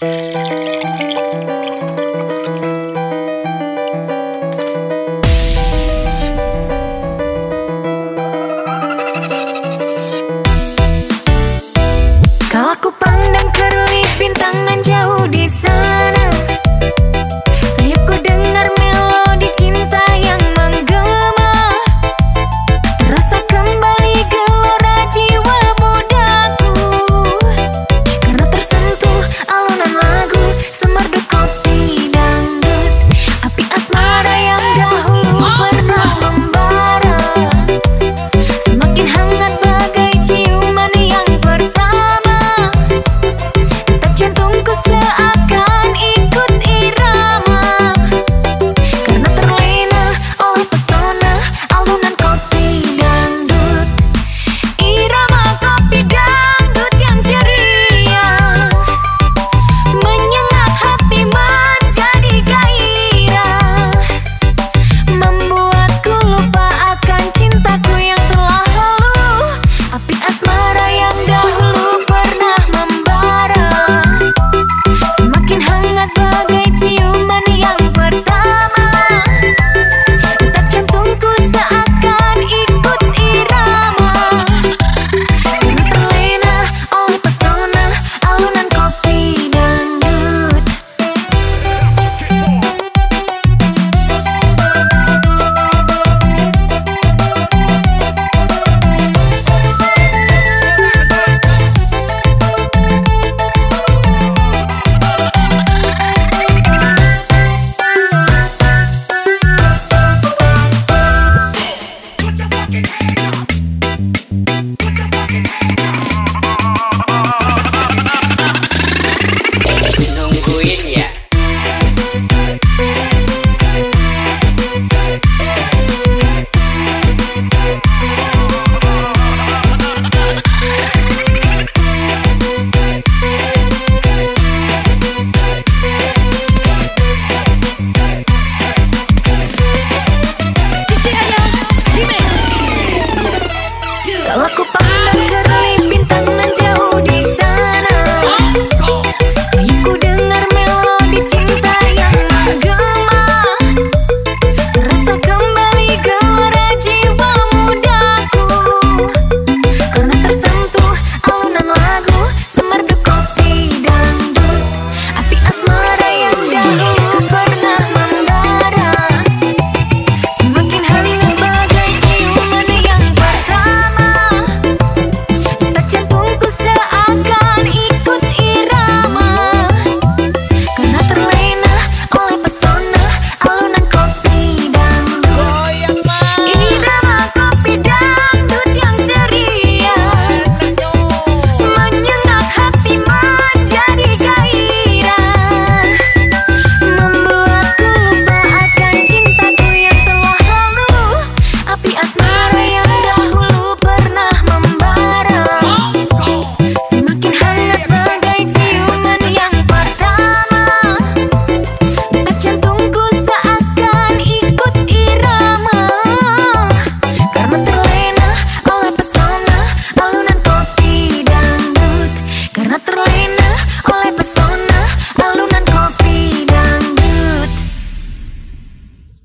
Música